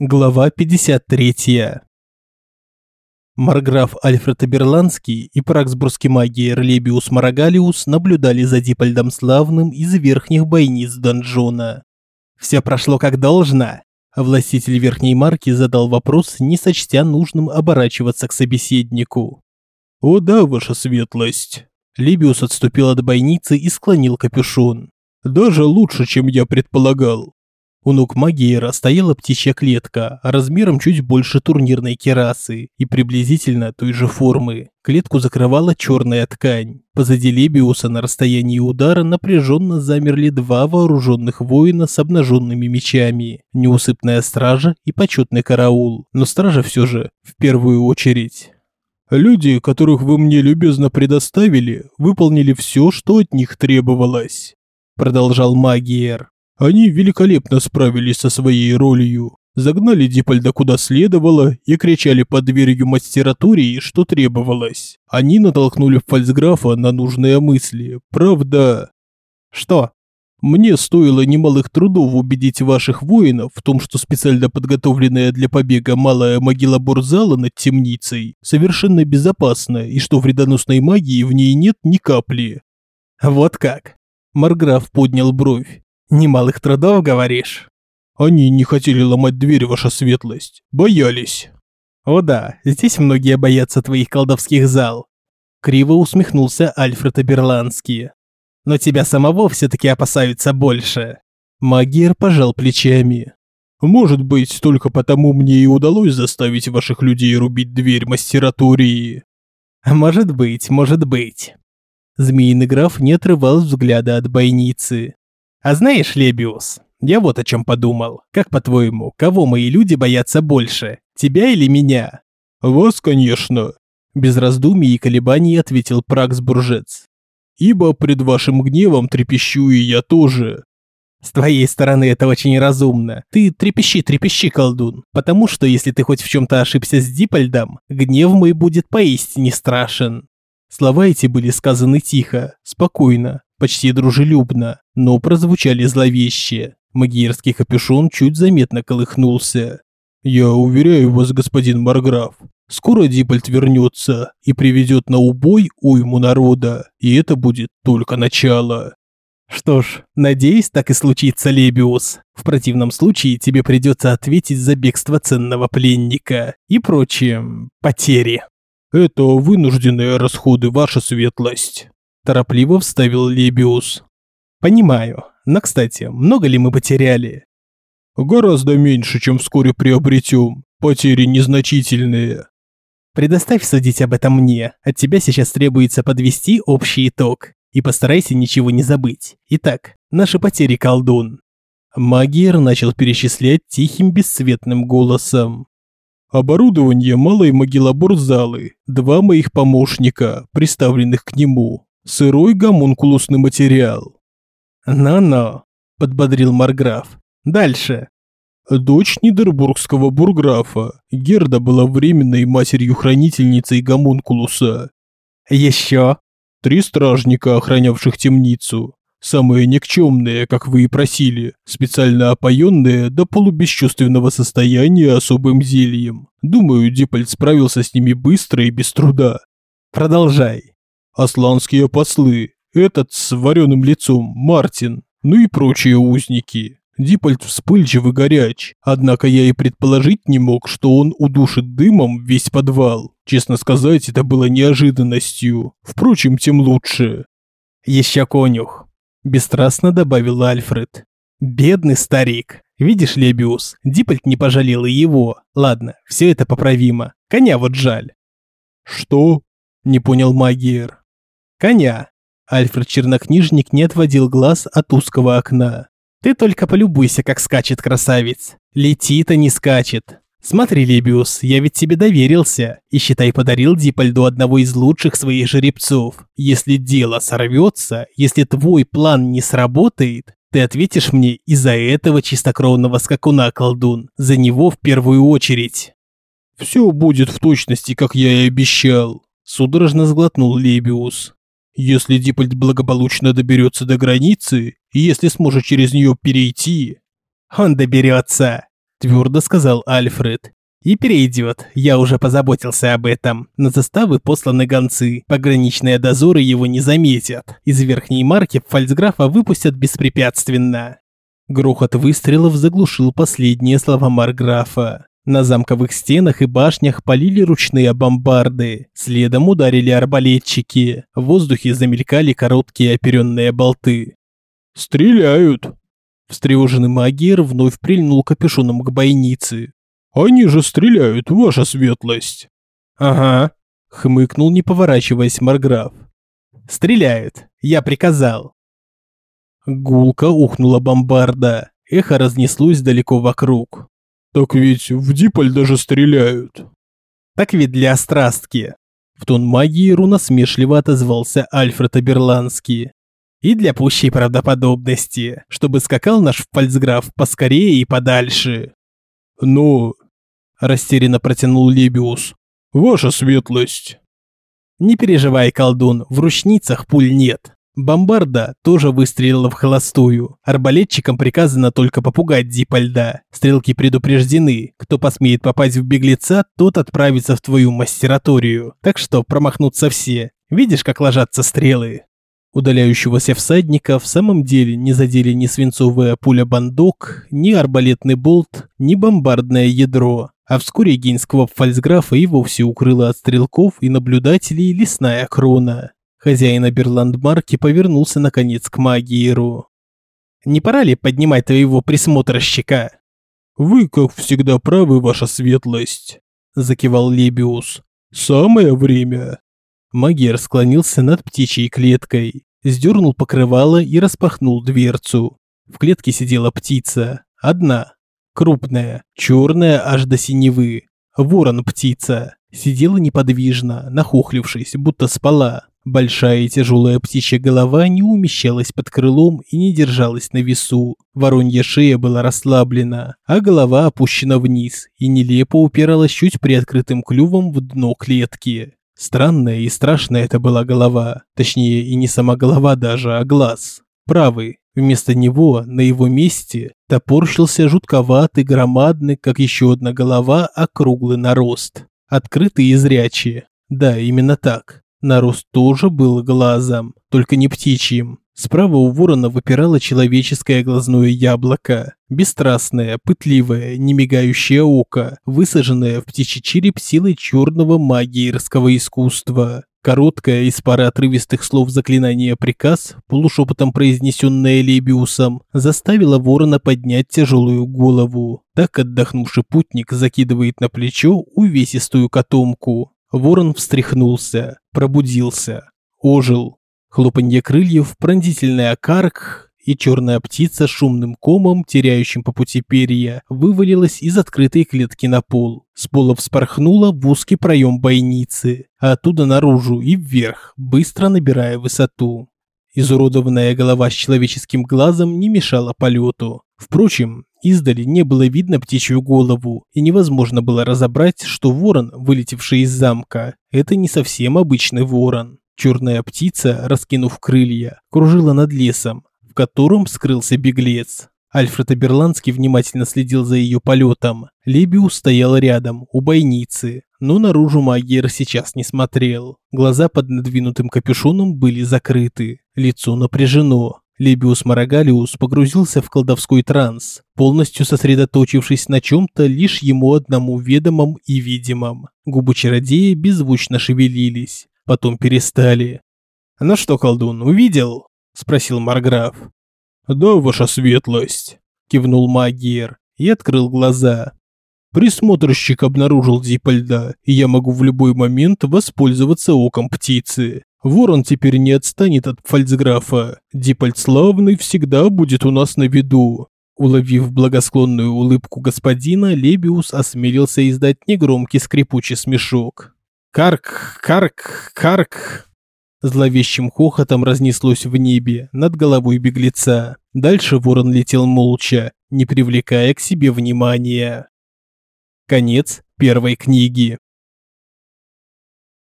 Глава 53. Марграф Альфред Аберландский и праксбургский магиер Лебиус Марагалиус наблюдали за Дипольдом Славным из верхних бойниц донжона. «Все прошло как должно?» Властитель верхней марки задал вопрос, не сочтя нужным оборачиваться к собеседнику. «О да, ваша светлость!» Лебиус отступил от бойницы и склонил капюшон. «Даже лучше, чем я предполагал. У ног Магиера стояла птичья клетка, размером чуть больше турнирной керасы и приблизительно той же формы. Клетку закрывала черная ткань. Позади Лебиуса на расстоянии удара напряженно замерли два вооруженных воина с обнаженными мечами. Неусыпная стража и почетный караул. Но стража все же в первую очередь. «Люди, которых вы мне любезно предоставили, выполнили все, что от них требовалось», продолжал Магиер. Они великолепно справились со своей ролью, загнали Дипольда куда следовало и кричали под дверью мастературии, что требовалось. Они натолкнули фальцграфа на нужные мысли. Правда... Что? Мне стоило немалых трудов убедить ваших воинов в том, что специально подготовленная для побега малая могила Бурзала над темницей совершенно безопасна и что вредоносной магии в ней нет ни капли. Вот как. Марграф поднял бровь. Немалых трудов, говоришь? Они не хотели ломать дверь, ваша светлость. Боялись. О да, здесь многие боятся твоих колдовских зал. Криво усмехнулся Альфред Аберландский. Но тебя самого все-таки опасаются больше. Магир пожал плечами. Может быть, только потому мне и удалось заставить ваших людей рубить дверь мастературии. Может быть, может быть. Змеиный граф не отрывал взгляда от бойницы. А знаешь, Лебиус, я вот о чем подумал. Как по-твоему, кого мои люди боятся больше, тебя или меня? Вас, конечно. Без раздумий и колебаний ответил Пракс-буржец. Ибо пред вашим гневом трепещу и я тоже. С твоей стороны это очень разумно. Ты трепещи, трепещи, колдун. Потому что если ты хоть в чем-то ошибся с Дипольдом, гнев мой будет поистине страшен. Слова эти были сказаны тихо, спокойно, почти дружелюбно, но прозвучали зловеще. Магиерский капюшон чуть заметно колыхнулся. «Я уверяю вас, господин Марграф, скоро Дипольт вернется и приведет на убой уйму народа, и это будет только начало». «Что ж, надеюсь, так и случится, Лебиус. В противном случае тебе придется ответить за бегство ценного пленника и прочие потери». «Это вынужденные расходы, ваша светлость» торопливо вставил Лебиус. Понимаю. Но, кстати, много ли мы потеряли? Гораздо меньше, чем вскоре приобретем. Потери незначительные. Предоставь судить об этом мне. От тебя сейчас требуется подвести общий итог. И постарайся ничего не забыть. Итак, наши потери, колдун. Магиер начал перечислять тихим бесцветным голосом. Оборудование малой могилобор-залы, два моих помощника, приставленных к нему, Сырой гомункулусный материал. «Но-но», – подбодрил Марграф. «Дальше». Дочь Нидербургского бурграфа. Герда была временной матерью-хранительницей гомункулуса. Еще. Три стражника, охранявших темницу. Самые никчемные, как вы и просили, специально опоенные до полубесчувственного состояния особым зельем. Думаю, Диппольд справился с ними быстро и без труда. Продолжай асланские послы, этот с вареным лицом, Мартин, ну и прочие узники. Дипольд вспыльчив и горяч, однако я и предположить не мог, что он удушит дымом весь подвал. Честно сказать, это было неожиданностью. Впрочем, тем лучше. Еще конюх, бесстрастно добавил Альфред. Бедный старик. Видишь, Лебиус, Дипольд не пожалел и его. Ладно, все это поправимо. Коня вот жаль. Что? Не понял Магиер. Коня. Альфред Чернокнижник не отводил глаз от узкого окна. Ты только полюбуйся, как скачет красавец. Летит, а не скачет. Смотри, Лебиус, я ведь тебе доверился и, считай, подарил Дипольду одного из лучших своих жеребцов. Если дело сорвется, если твой план не сработает, ты ответишь мне из-за этого чистокровного скакуна, колдун. За него в первую очередь. Все будет в точности, как я и обещал. Судорожно сглотнул Лебиус. Если Диппольд благополучно доберется до границы, и если сможет через нее перейти... Он доберется, твердо сказал Альфред. И перейдет, я уже позаботился об этом. На заставы посланы гонцы, пограничные дозоры его не заметят. Из верхней марки фальцграфа выпустят беспрепятственно. Грохот выстрелов заглушил последние слова Марграфа. На замковых стенах и башнях полили ручные бомбарды, следом ударили арбалетчики, в воздухе замелькали короткие оперенные болты. «Стреляют!» Встревоженный магиер вновь прильнул капюшоном к бойнице. «Они же стреляют, ваша светлость!» «Ага», — хмыкнул, не поворачиваясь Марграф. «Стреляют, я приказал». Гулко ухнула бомбарда, эхо разнеслось далеко вокруг. «Так ведь в Диполь даже стреляют». «Так ведь для острастки». В тон магии насмешливо отозвался Альфред Аберланский. «И для пущей правдоподобности, чтобы скакал наш фальцграф поскорее и подальше». «Но...» – растерянно протянул Лебиус. «Ваша светлость». «Не переживай, колдун, в ручницах пуль нет. Бомбарда тоже выстрелила в холостую. Арбалетчикам приказано только попугать Дипа льда. Стрелки предупреждены. Кто посмеет попасть в беглеца, тот отправится в твою мастераторию. Так что промахнутся все. Видишь, как ложатся стрелы? Удаляющегося всадника в самом деле не задели ни свинцовая пуля-бандок, ни арбалетный болт, ни бомбардное ядро. А вскоре гейнского фальцграфа и вовсе укрыла от стрелков и наблюдателей лесная крона. Хозяин Аберландмарки повернулся наконец к Магиеру. «Не пора ли поднимать твоего присмотрщика?» «Вы, как всегда, правы, ваша светлость», – закивал Лебиус. «Самое время». Магиер склонился над птичьей клеткой, сдернул покрывало и распахнул дверцу. В клетке сидела птица, одна, крупная, черная аж до синевы. Ворон-птица. Сидела неподвижно, нахохлившись, будто спала. Большая и тяжелая птичья голова не умещалась под крылом и не держалась на весу. Воронья шея была расслаблена, а голова опущена вниз и нелепо упиралась чуть приоткрытым клювом в дно клетки. Странная и страшная это была голова. Точнее, и не сама голова даже, а глаз. Правый. Вместо него, на его месте, топорщился жутковатый, громадный, как еще одна голова, округлый нарост. Открытый и зрячий. Да, именно так. Нарост тоже был глазом, только не птичьим. Справа у ворона выпирало человеческое глазное яблоко. Бесстрастное, пытливое, немигающее око, высаженное в птичий череп силой черного магиерского искусства. Короткое из пары отрывистых слов заклинания приказ, полушепотом произнесенное Лебиусом, заставило ворона поднять тяжелую голову. Так отдохнувший путник закидывает на плечо увесистую котомку. Ворон встряхнулся, пробудился, ожил. Хлопанье крыльев, пронзительный окарк, и черная птица шумным комом, теряющим по пути перья, вывалилась из открытой клетки на пол. С пола вспорхнула в узкий проем бойницы, а оттуда наружу и вверх, быстро набирая высоту. Изуродованная голова с человеческим глазом не мешала полету. Впрочем, Издали не было видно птичью голову, и невозможно было разобрать, что ворон, вылетевший из замка, это не совсем обычный ворон. Черная птица, раскинув крылья, кружила над лесом, в котором скрылся беглец. Альфред Аберландский внимательно следил за ее полетом. Лебиус стоял рядом, у бойницы, но наружу Магиер сейчас не смотрел. Глаза под надвинутым капюшоном были закрыты, лицо напряжено, Лебиус Марагалиус погрузился в колдовской транс, полностью сосредоточившись на чем-то лишь ему одному ведомом и видимом. Губы чародея беззвучно шевелились, потом перестали. «Ну что, колдун, увидел?» – спросил Марграф. «Да, ваша светлость», – кивнул Магиер и открыл глаза. «Присмотрщик обнаружил зипа льда, и я могу в любой момент воспользоваться оком птицы. Ворон теперь не отстанет от фальцграфа. Дипольд славный всегда будет у нас на виду. Уловив благосклонную улыбку господина, Лебиус осмелился издать негромкий скрипучий смешок. «Карк, карк, карк!» Зловещим хохотом разнеслось в небе над головой беглеца. Дальше ворон летел молча, не привлекая к себе внимания. Конец первой книги.